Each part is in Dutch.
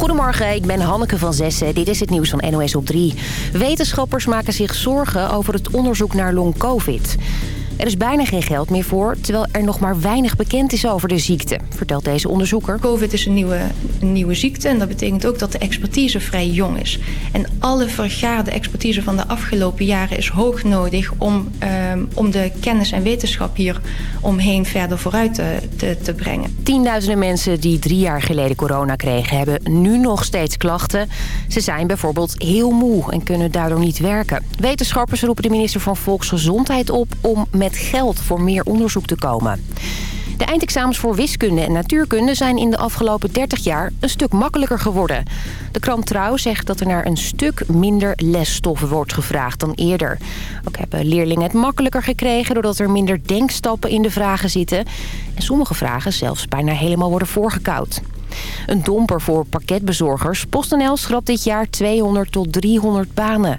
Goedemorgen, ik ben Hanneke van Zessen. Dit is het nieuws van NOS op 3. Wetenschappers maken zich zorgen over het onderzoek naar long-covid. Er is bijna geen geld meer voor, terwijl er nog maar weinig bekend is over de ziekte, vertelt deze onderzoeker. Covid is een nieuwe, een nieuwe ziekte en dat betekent ook dat de expertise vrij jong is. En alle vergaarde expertise van de afgelopen jaren is hoog nodig om, um, om de kennis en wetenschap hier omheen verder vooruit te, te, te brengen. Tienduizenden mensen die drie jaar geleden corona kregen hebben nu nog steeds klachten. Ze zijn bijvoorbeeld heel moe en kunnen daardoor niet werken. Wetenschappers roepen de minister van Volksgezondheid op om met geld voor meer onderzoek te komen. De eindexamens voor wiskunde en natuurkunde zijn in de afgelopen 30 jaar een stuk makkelijker geworden. De krant Trouw zegt dat er naar een stuk minder lesstoffen wordt gevraagd dan eerder. Ook hebben leerlingen het makkelijker gekregen doordat er minder denkstappen in de vragen zitten. En sommige vragen zelfs bijna helemaal worden voorgekoud. Een domper voor pakketbezorgers. PostNL schrapt dit jaar 200 tot 300 banen.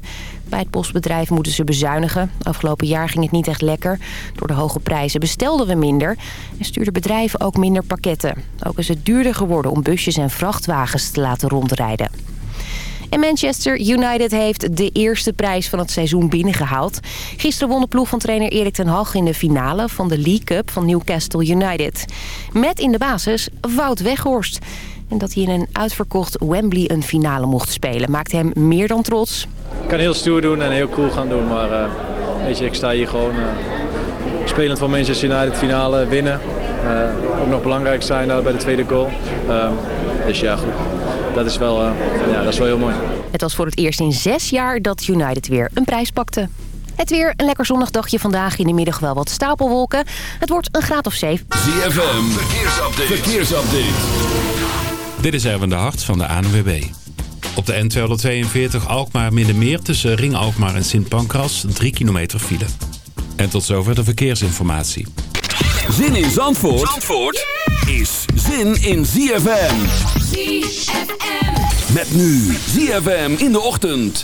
Bij het postbedrijf moeten ze bezuinigen. Afgelopen jaar ging het niet echt lekker. Door de hoge prijzen bestelden we minder en stuurden bedrijven ook minder pakketten. Ook is het duurder geworden om busjes en vrachtwagens te laten rondrijden. En Manchester United heeft de eerste prijs van het seizoen binnengehaald. Gisteren won de ploeg van trainer Erik ten Hag in de finale van de League Cup van Newcastle United. Met in de basis Wout Weghorst. En dat hij in een uitverkocht Wembley een finale mocht spelen maakt hem meer dan trots. Ik kan heel stoer doen en heel cool gaan doen, maar uh, weet je, ik sta hier gewoon uh, spelend voor Manchester United finale winnen. Uh, ook nog belangrijk zijn bij de tweede goal. Ehm, dus ja, goed. Dat is, wel, ja, dat is wel heel mooi. Het was voor het eerst in zes jaar dat United weer een prijs pakte. Het weer, een lekker zonnig dagje vandaag. In de middag wel wat stapelwolken. Het wordt een graad of 7. ZFM, verkeersupdate. verkeersupdate. Dit is Erwin de Hart van de ANWB. Op de N242 Alkmaar Middenmeer tussen Ring Alkmaar en Sint Pancras 3 kilometer file. En tot zover de verkeersinformatie. Zin in Zandvoort, Zandvoort is zin in ZFM. ZFM. Met nu ZFM in de ochtend.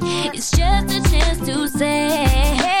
it's just a chance to say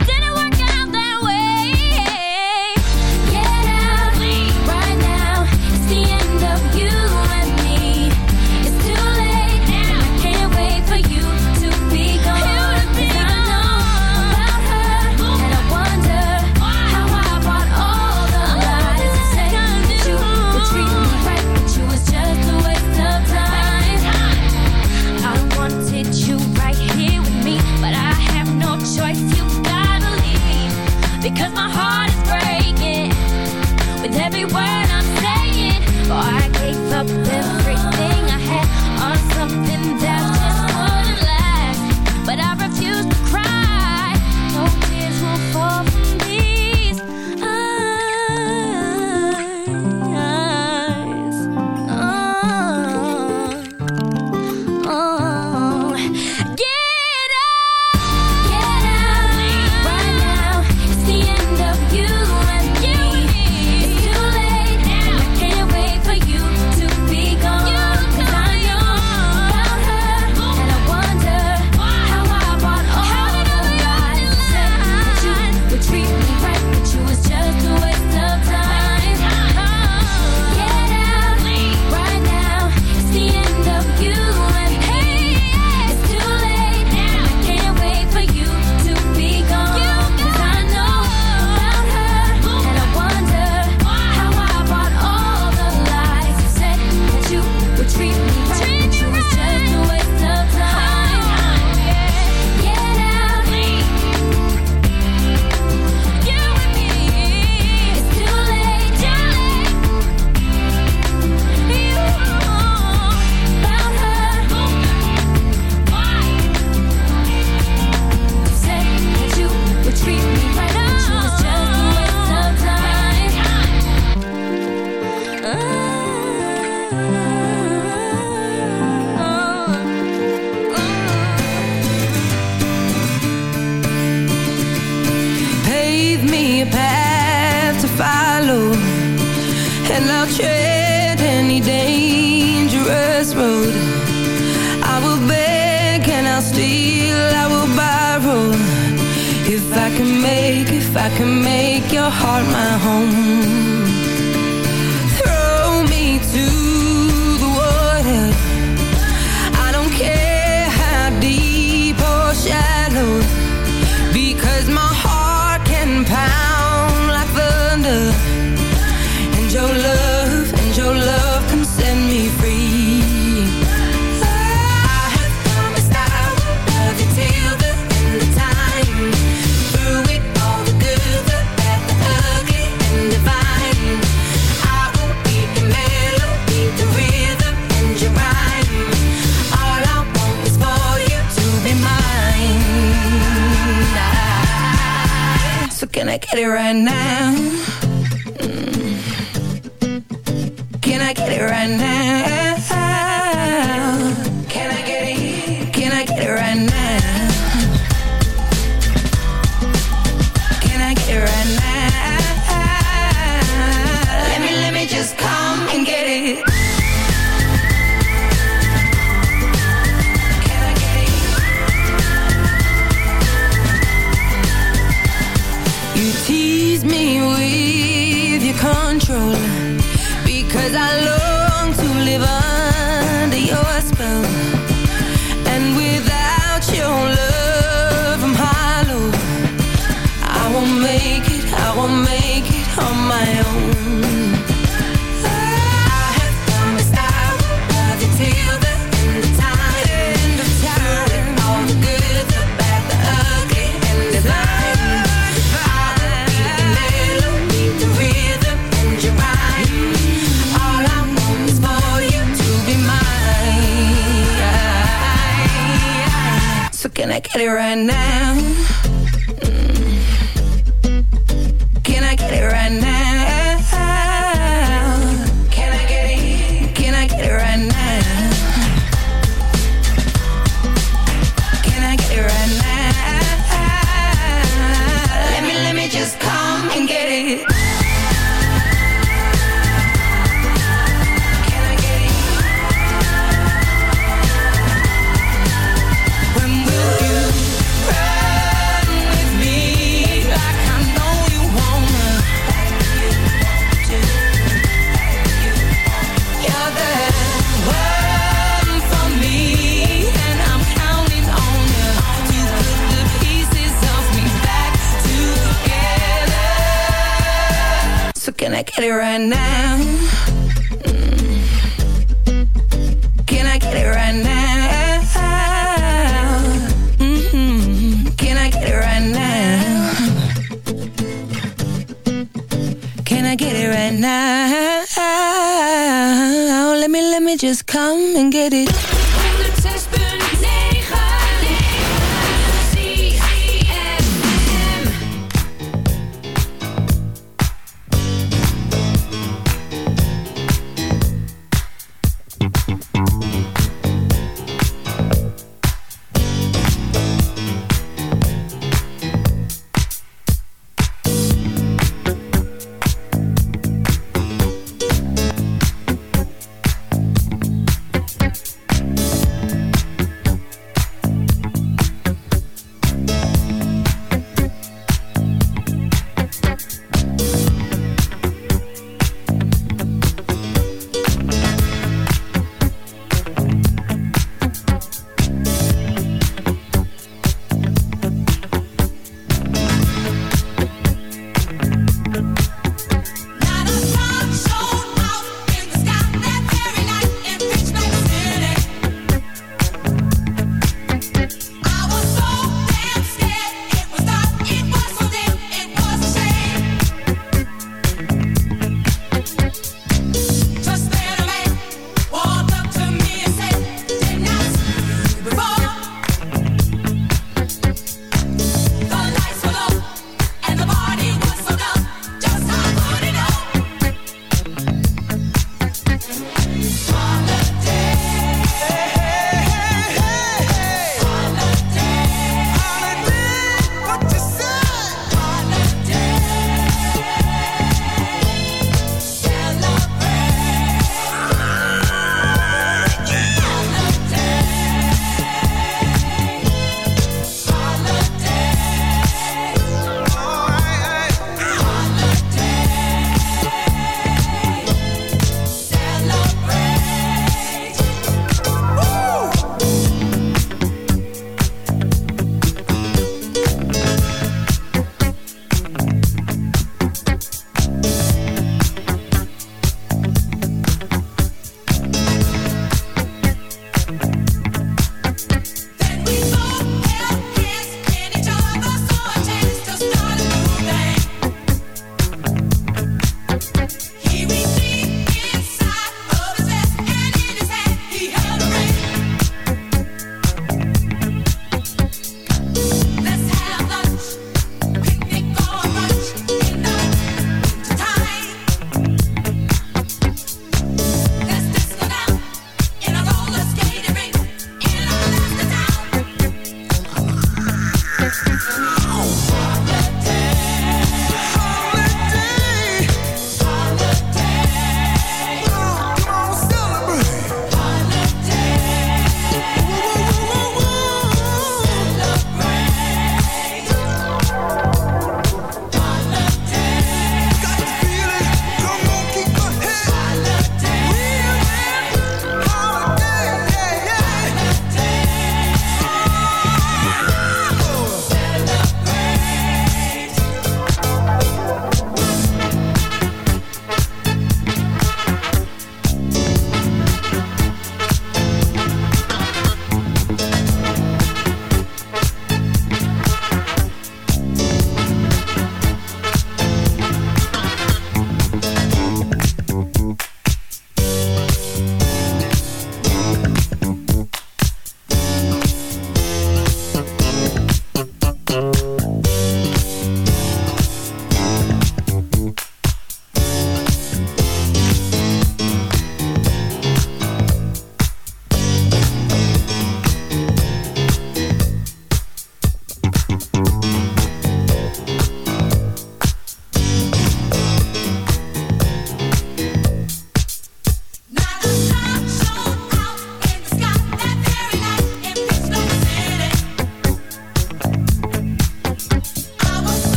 now. Let me, let me just come and get it.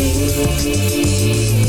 You.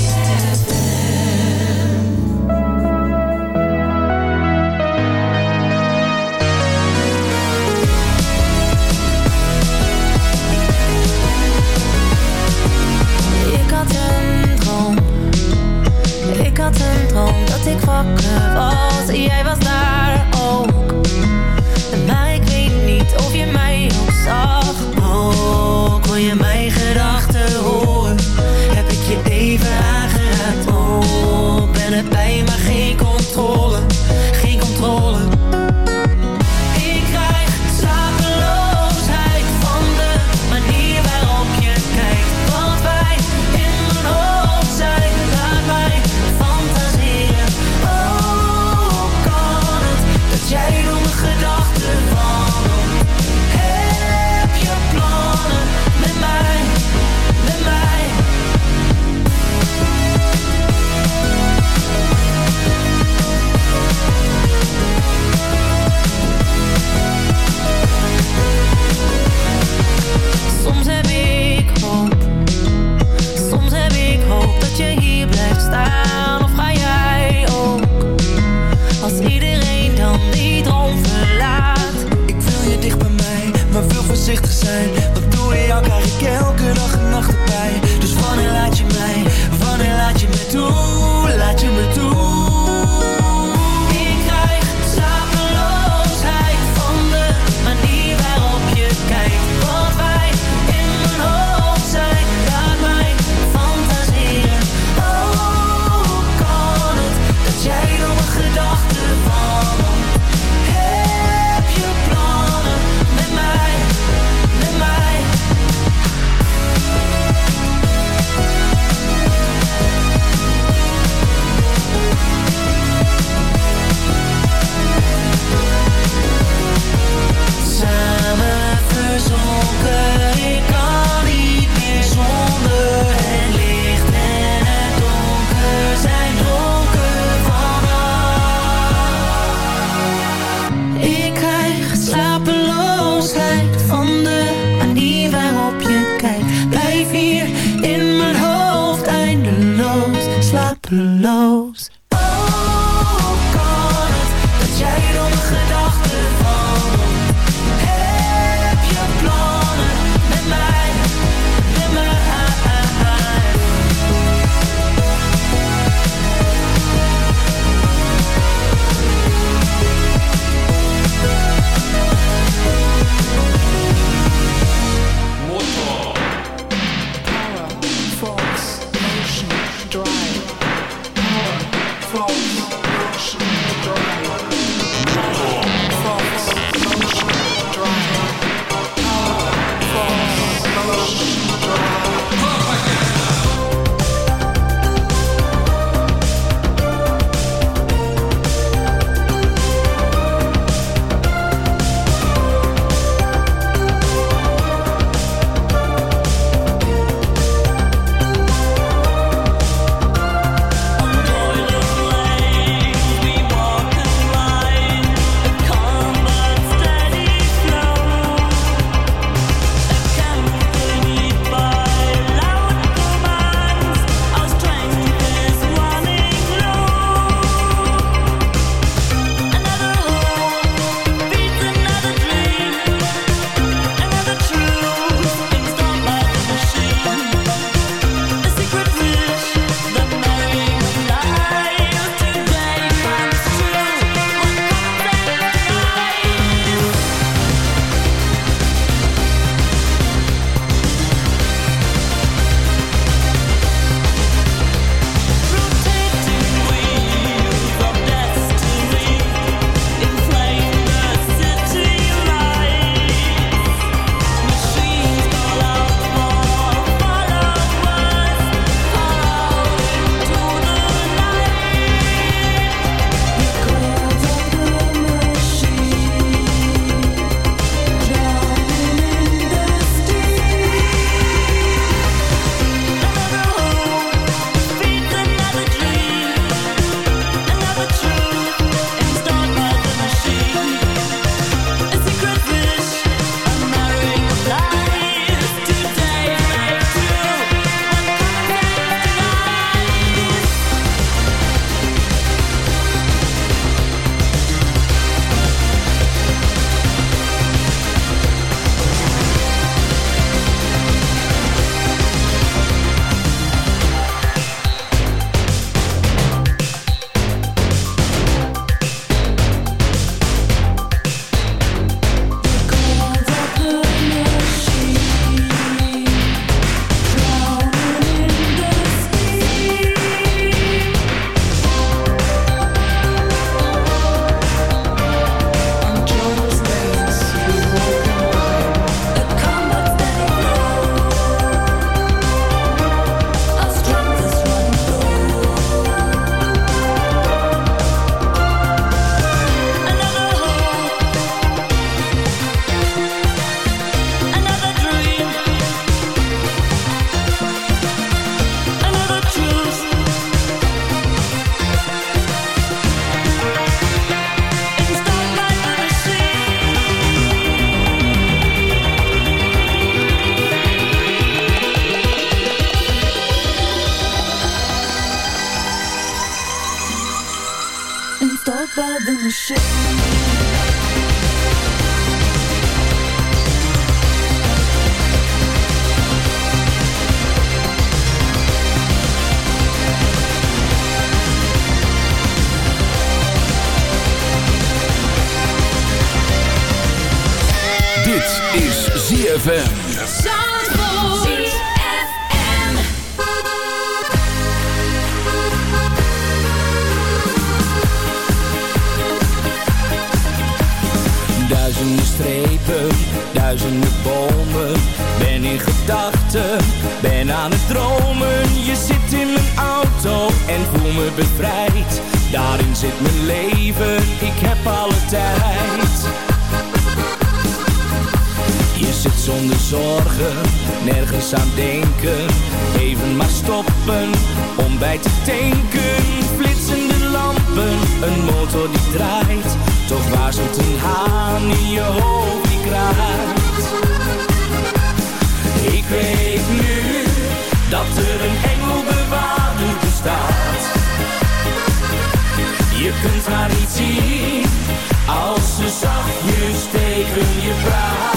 Je praat.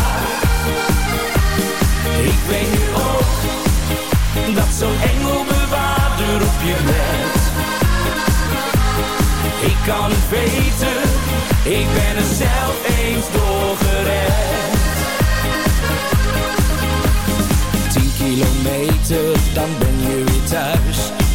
Ik weet nu ook, dat zo'n engelbewaarder op je let. Ik kan het weten, ik ben er zelf eens door gered. Tien kilometer, dan ben je weer thuis.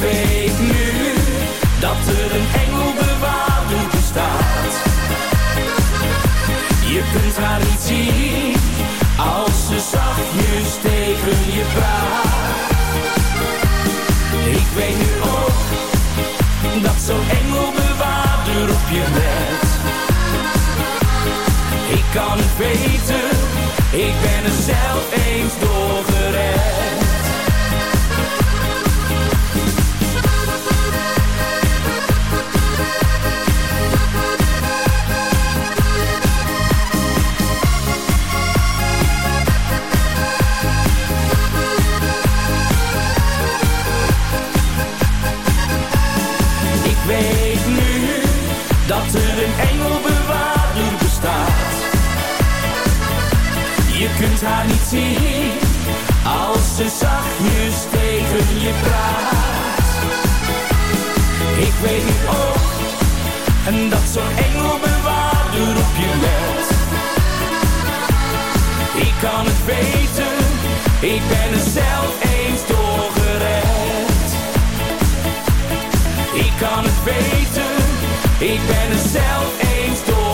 weet nu, dat er een engelbewaarder bestaat. Je kunt haar niet zien, als ze zachtjes tegen je praat. Ik weet nu ook, dat zo'n engelbewaarder op je let. Ik kan het weten, ik ben er zelf eens door niet als ze zachtjes tegen je praat. Ik weet nu ook en dat zo'n engelbewaarder op je let. Ik kan het weten, ik ben er zelf eens door gered. Ik kan het weten, ik ben er zelf eens door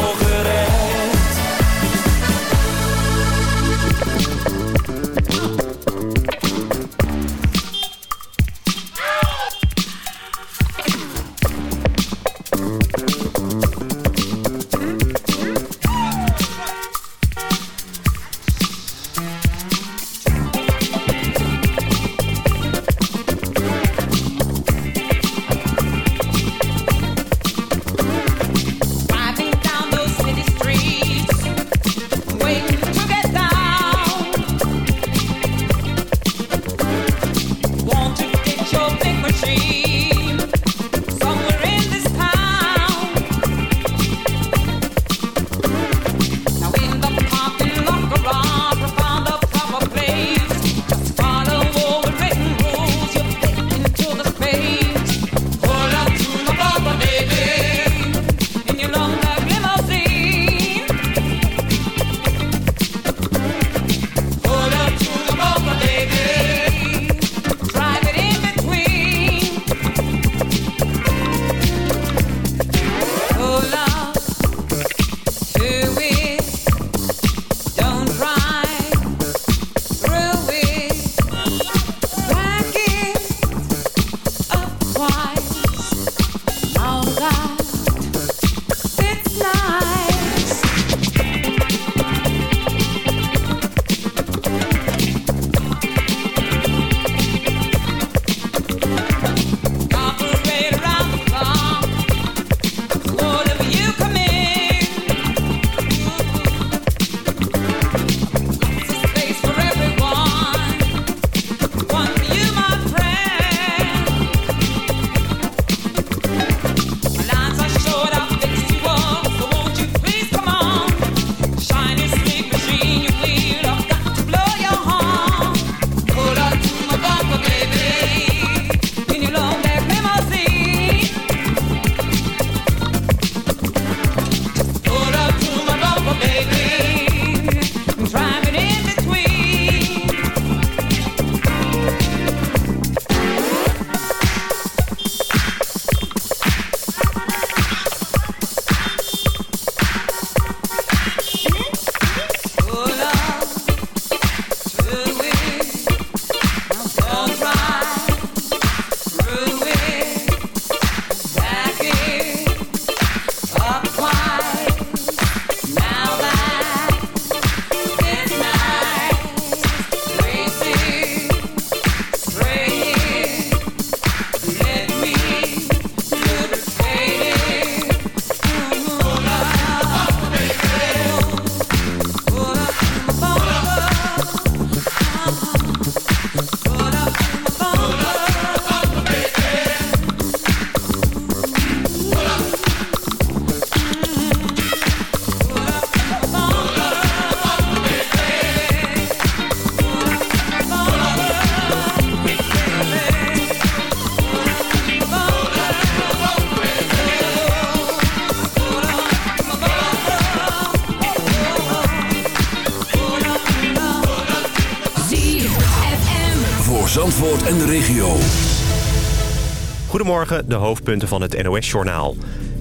Goedemorgen, de hoofdpunten van het NOS-journaal.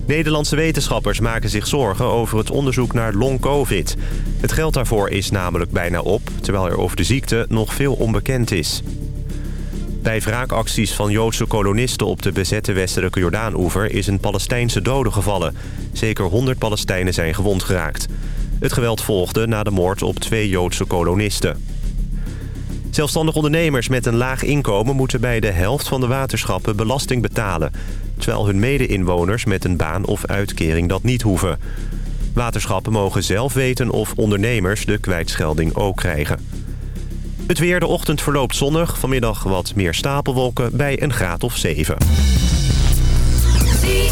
Nederlandse wetenschappers maken zich zorgen over het onderzoek naar long-covid. Het geld daarvoor is namelijk bijna op, terwijl er over de ziekte nog veel onbekend is. Bij wraakacties van Joodse kolonisten op de bezette westelijke Jordaan-oever... is een Palestijnse dode gevallen. Zeker 100 Palestijnen zijn gewond geraakt. Het geweld volgde na de moord op twee Joodse kolonisten. Zelfstandig ondernemers met een laag inkomen moeten bij de helft van de waterschappen belasting betalen. Terwijl hun mede-inwoners met een baan of uitkering dat niet hoeven. Waterschappen mogen zelf weten of ondernemers de kwijtschelding ook krijgen. Het weer, de ochtend verloopt zonnig. Vanmiddag wat meer stapelwolken bij een graad of 7. Did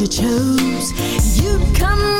you chose. You'd come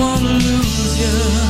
wanna lose you